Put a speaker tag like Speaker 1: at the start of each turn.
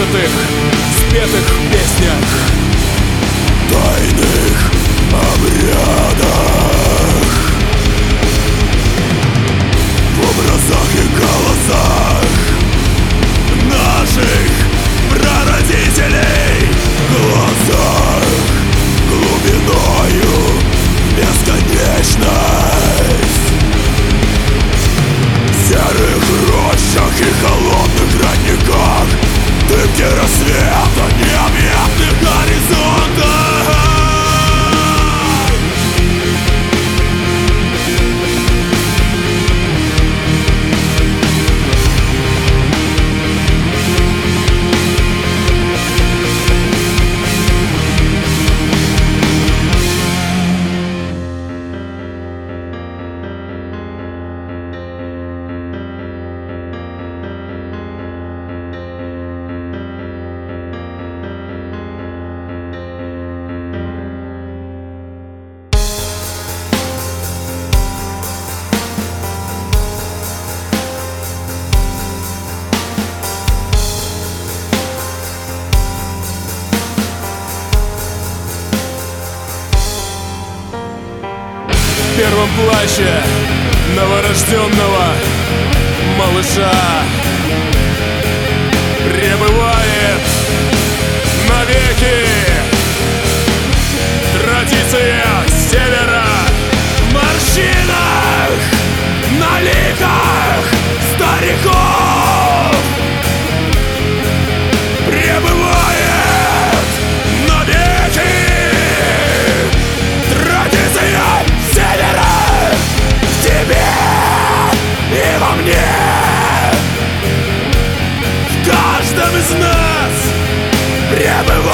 Speaker 1: прожитых, спетых песнях.
Speaker 2: Тайных обрядах. В образах и голосах.
Speaker 1: первом плаще новорожденного малыша пребывает навеки.
Speaker 2: never